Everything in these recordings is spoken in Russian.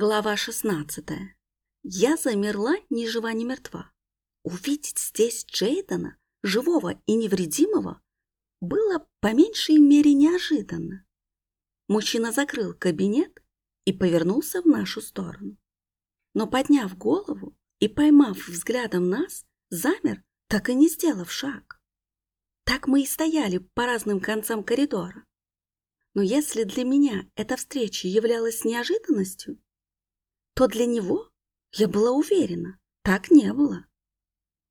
Глава 16. Я замерла ни жива, ни мертва. Увидеть здесь Джейдена, живого и невредимого, было по меньшей мере неожиданно. Мужчина закрыл кабинет и повернулся в нашу сторону. Но подняв голову и поймав взглядом нас, замер, так и не сделав шаг. Так мы и стояли по разным концам коридора. Но если для меня эта встреча являлась неожиданностью, то для него, я была уверена, так не было.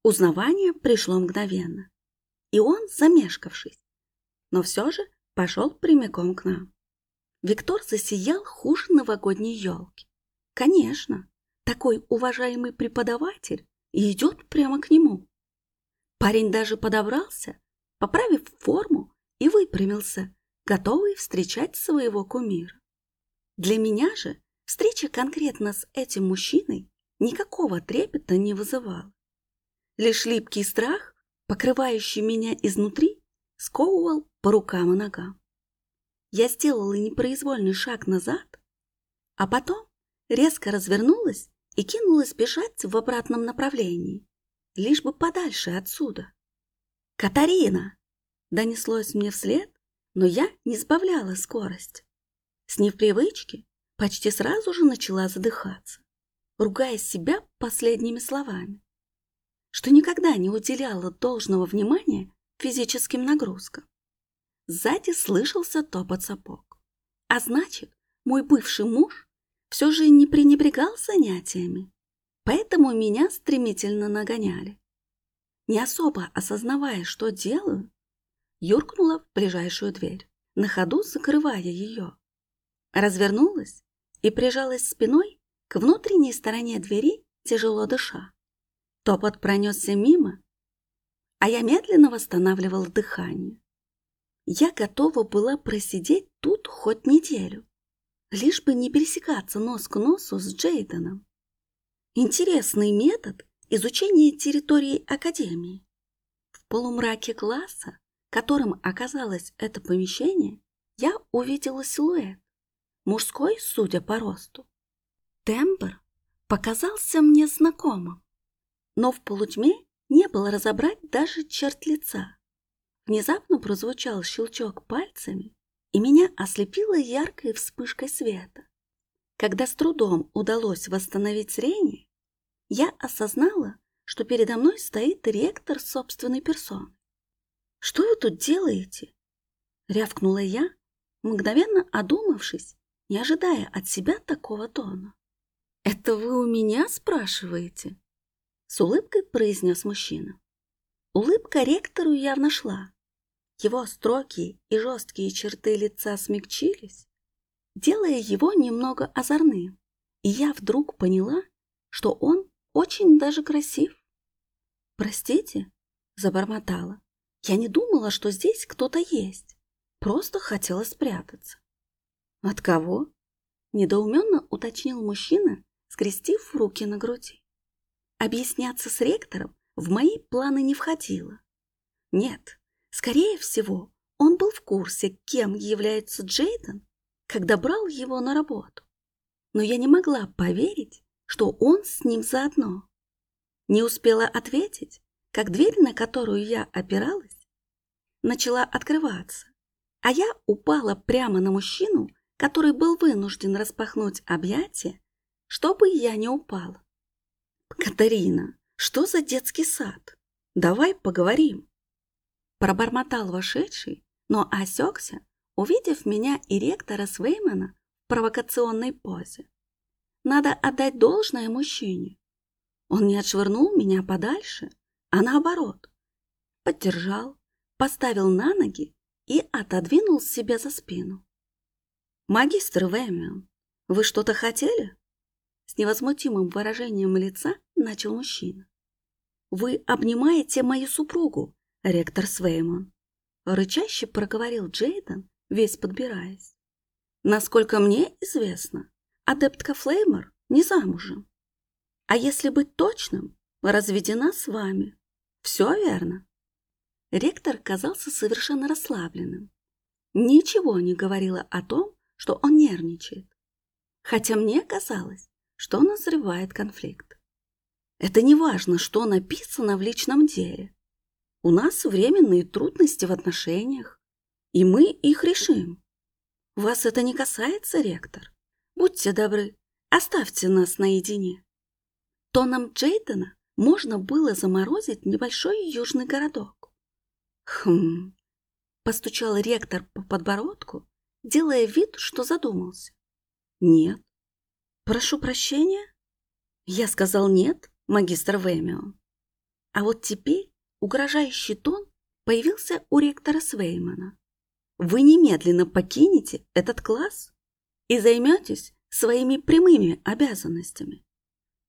Узнавание пришло мгновенно, и он, замешкавшись, но все же пошел прямиком к нам. Виктор засиял хуже новогодней елки. Конечно, такой уважаемый преподаватель и идет прямо к нему. Парень даже подобрался, поправив форму и выпрямился, готовый встречать своего кумира. Для меня же Встреча конкретно с этим мужчиной никакого трепета не вызывала. Лишь липкий страх, покрывающий меня изнутри, сковывал по рукам и ногам. Я сделала непроизвольный шаг назад, а потом резко развернулась и кинулась бежать в обратном направлении, лишь бы подальше отсюда. «Катарина!» — донеслось мне вслед, но я не сбавляла скорость. С непривычки почти сразу же начала задыхаться, ругая себя последними словами, что никогда не уделяла должного внимания физическим нагрузкам. Сзади слышался топот сапог. А значит, мой бывший муж все же не пренебрегал занятиями, поэтому меня стремительно нагоняли. Не особо осознавая, что делаю, юркнула в ближайшую дверь, на ходу закрывая ее. Развернулась и прижалась спиной к внутренней стороне двери, тяжело дыша. Топот пронесся мимо, а я медленно восстанавливала дыхание. Я готова была просидеть тут хоть неделю, лишь бы не пересекаться нос к носу с Джейденом. Интересный метод изучения территории Академии. В полумраке класса, которым оказалось это помещение, я увидела силуэт мужской, судя по росту. Тембр показался мне знакомым, но в полутьме не было разобрать даже черт лица. Внезапно прозвучал щелчок пальцами, и меня ослепило яркой вспышкой света. Когда с трудом удалось восстановить зрение, я осознала, что передо мной стоит ректор собственной персоны. «Что вы тут делаете?» — рявкнула я, мгновенно одумавшись не ожидая от себя такого тона. «Это вы у меня спрашиваете?» С улыбкой произнес мужчина. Улыбка ректору явно шла. Его строгие и жесткие черты лица смягчились, делая его немного озорным. И я вдруг поняла, что он очень даже красив. «Простите?» – забормотала. «Я не думала, что здесь кто-то есть. Просто хотела спрятаться». «От кого?» – недоуменно уточнил мужчина, скрестив руки на груди. Объясняться с ректором в мои планы не входило. Нет, скорее всего, он был в курсе, кем является Джейден, когда брал его на работу. Но я не могла поверить, что он с ним заодно. Не успела ответить, как дверь, на которую я опиралась, начала открываться, а я упала прямо на мужчину, который был вынужден распахнуть объятия, чтобы я не упала. «Катарина, что за детский сад? Давай поговорим!» Пробормотал вошедший, но осекся, увидев меня и ректора Свеймана в провокационной позе. Надо отдать должное мужчине. Он не отшвырнул меня подальше, а наоборот. Поддержал, поставил на ноги и отодвинул себя за спину. «Магистр Вэмион, вы что-то хотели?» С невозмутимым выражением лица начал мужчина. «Вы обнимаете мою супругу, ректор Свеймон», рычаще проговорил Джейден, весь подбираясь. «Насколько мне известно, адептка Флеймор не замужем. А если быть точным, разведена с вами. Все верно?» Ректор казался совершенно расслабленным. Ничего не говорило о том, что он нервничает. хотя мне казалось, что назревает конфликт. Это не важно, что написано в личном деле. У нас временные трудности в отношениях, и мы их решим. Вас это не касается, ректор? Будьте добры, оставьте нас наедине. Тоном Джейдена можно было заморозить небольшой южный городок. Хм, постучал ректор по подбородку, делая вид, что задумался. Нет. Прошу прощения? Я сказал нет, магистр Вэмион. А вот теперь угрожающий тон появился у ректора Свеймана. Вы немедленно покинете этот класс и займетесь своими прямыми обязанностями.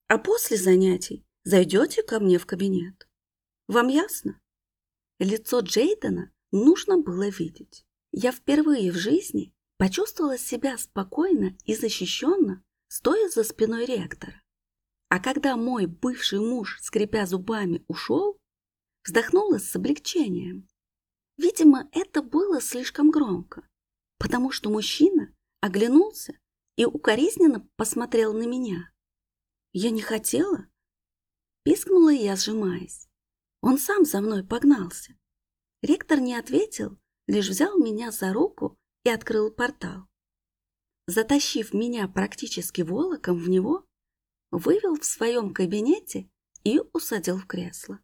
А после занятий зайдете ко мне в кабинет. Вам ясно? Лицо Джейдена нужно было видеть. Я впервые в жизни почувствовала себя спокойно и защищенно, стоя за спиной ректора. А когда мой бывший муж, скрипя зубами, ушел, вздохнула с облегчением. Видимо, это было слишком громко, потому что мужчина оглянулся и укоризненно посмотрел на меня. Я не хотела, пискнула я, сжимаясь. Он сам за мной погнался. Ректор не ответил, лишь взял меня за руку и открыл портал. Затащив меня практически волоком в него, вывел в своем кабинете и усадил в кресло.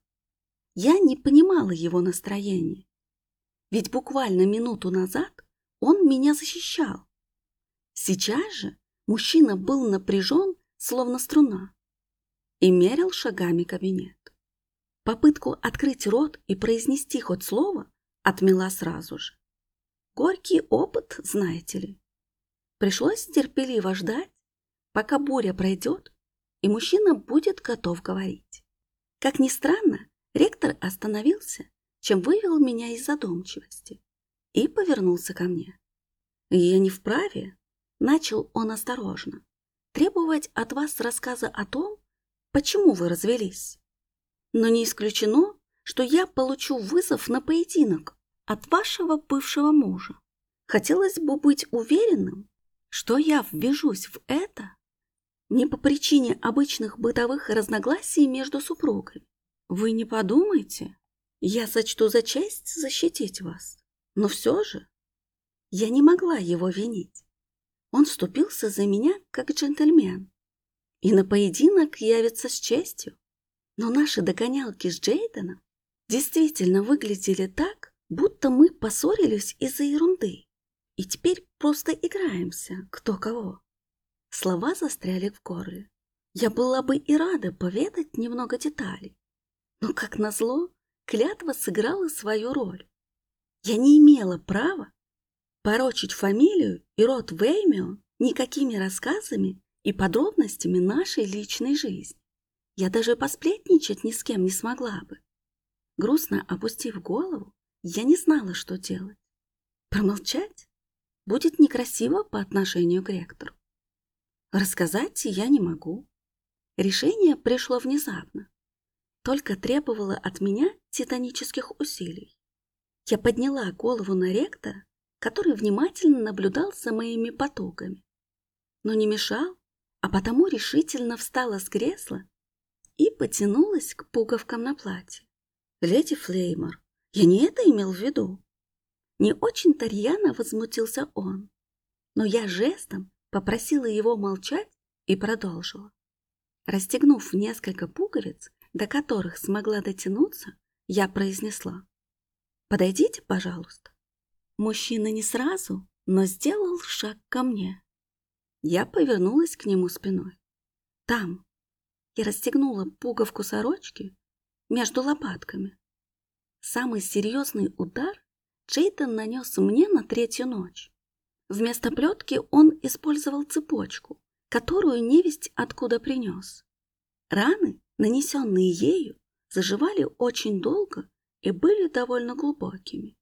Я не понимала его настроения, ведь буквально минуту назад он меня защищал. Сейчас же мужчина был напряжен, словно струна, и мерил шагами кабинет. Попытку открыть рот и произнести хоть слово отмела сразу же. Горький опыт, знаете ли. Пришлось терпеливо ждать, пока буря пройдет, и мужчина будет готов говорить. Как ни странно, Ректор остановился, чем вывел меня из задумчивости, и повернулся ко мне. «Я не вправе», — начал он осторожно, «требовать от вас рассказа о том, почему вы развелись. Но не исключено, что я получу вызов на поединок от вашего бывшего мужа. Хотелось бы быть уверенным, что я ввяжусь в это не по причине обычных бытовых разногласий между супругами, вы не подумайте, я сочту за честь защитить вас. Но все же я не могла его винить. Он вступился за меня как джентльмен. И на поединок явится с честью. Но наши догонялки с Джейденом действительно выглядели так, будто мы поссорились из-за ерунды. И теперь просто играемся, кто кого. Слова застряли в горле. Я была бы и рада поведать немного деталей. Но, как назло, клятва сыграла свою роль. Я не имела права порочить фамилию и род Веймио никакими рассказами и подробностями нашей личной жизни. Я даже посплетничать ни с кем не смогла бы. Грустно опустив голову, я не знала, что делать. Промолчать будет некрасиво по отношению к ректору. Рассказать я не могу. Решение пришло внезапно только требовала от меня титанических усилий. Я подняла голову на ректора, который внимательно наблюдал за моими потоками, но не мешал, а потому решительно встала с кресла и потянулась к пуговкам на платье. «Леди Флеймор, я не это имел в виду!» Не очень-то рьяно возмутился он, но я жестом попросила его молчать и продолжила. Расстегнув несколько пуговиц, до которых смогла дотянуться, я произнесла. «Подойдите, пожалуйста». Мужчина не сразу, но сделал шаг ко мне. Я повернулась к нему спиной. Там. Я расстегнула пуговку сорочки между лопатками. Самый серьезный удар Джейтон нанес мне на третью ночь. Вместо плетки он использовал цепочку, которую невесть откуда принес. Раны нанесенные ею, заживали очень долго и были довольно глубокими.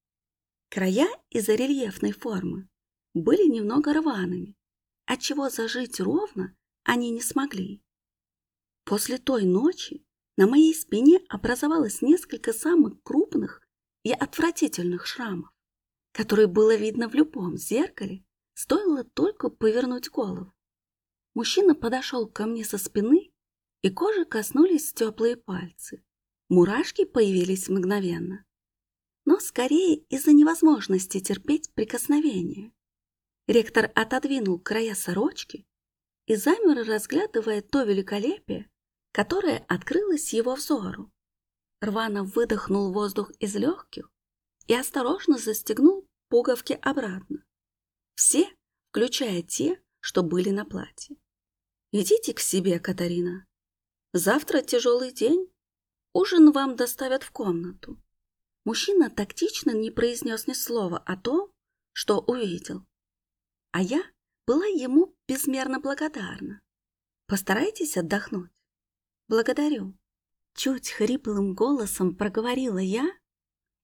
Края из-за рельефной формы были немного рваными, отчего зажить ровно они не смогли. После той ночи на моей спине образовалось несколько самых крупных и отвратительных шрамов, которые было видно в любом зеркале, стоило только повернуть голову. Мужчина подошел ко мне со спины, и кожи коснулись теплые пальцы. Мурашки появились мгновенно. Но скорее из-за невозможности терпеть прикосновение. Ректор отодвинул края сорочки и замер, разглядывая то великолепие, которое открылось его взору. Рвано выдохнул воздух из легких и осторожно застегнул пуговки обратно. Все, включая те, что были на платье. «Идите к себе, Катарина. Завтра тяжелый день. Ужин вам доставят в комнату». Мужчина тактично не произнес ни слова о том, что увидел. А я была ему безмерно благодарна. Постарайтесь отдохнуть. Благодарю. Чуть хриплым голосом проговорила я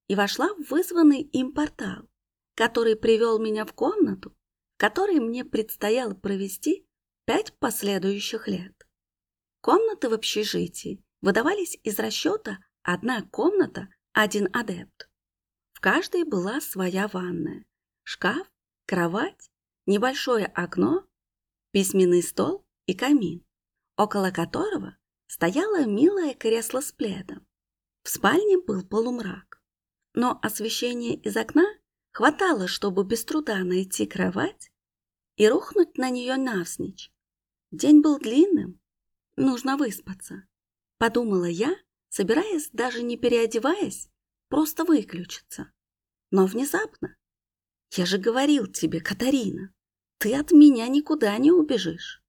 и вошла в вызванный им портал, который привел меня в комнату, в которой мне предстояло провести пять последующих лет. Комнаты в общежитии выдавались из расчета одна комната, один адепт. В каждой была своя ванная, шкаф, кровать, небольшое окно, письменный стол и камин, около которого стояло милое кресло с пледом. В спальне был полумрак, но освещение из окна хватало, чтобы без труда найти кровать и рухнуть на нее навзничь. День был длинным, нужно выспаться, подумала я, собираясь, даже не переодеваясь, просто выключиться. Но внезапно, я же говорил тебе, Катарина, ты от меня никуда не убежишь.